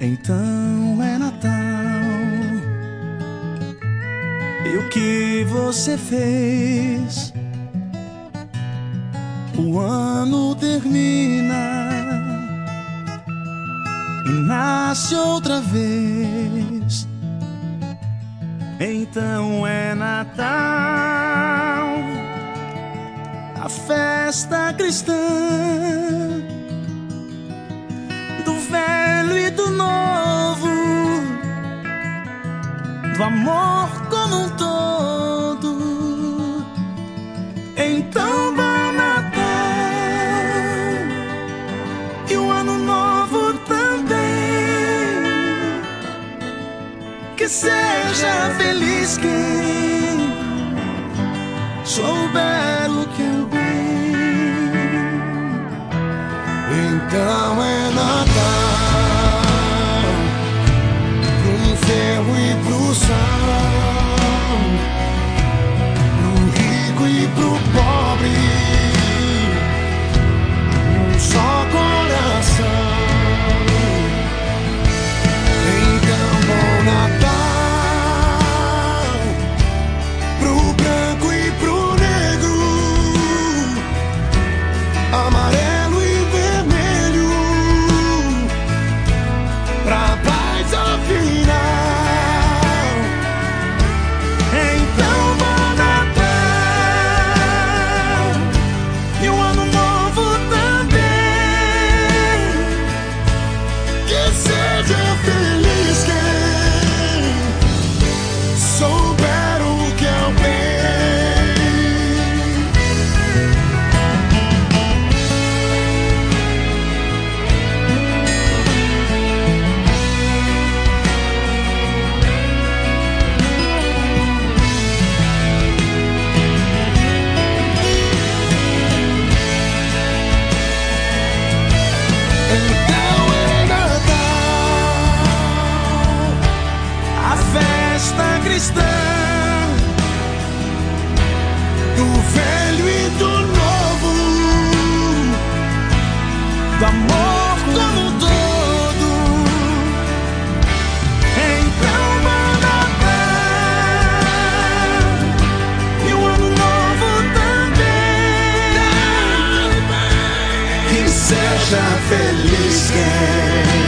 Então é Natal. E o que você fez? O ano termina e nasce outra vez. Então é Natal, a festa cristã do amor como um todo. Então bom Natal e o ano novo também. Que seja feliz quem souber o que é o bem. Então é do velho e do novo, do amor como todo. Então Natal e o ano novo também. que seja feliz quem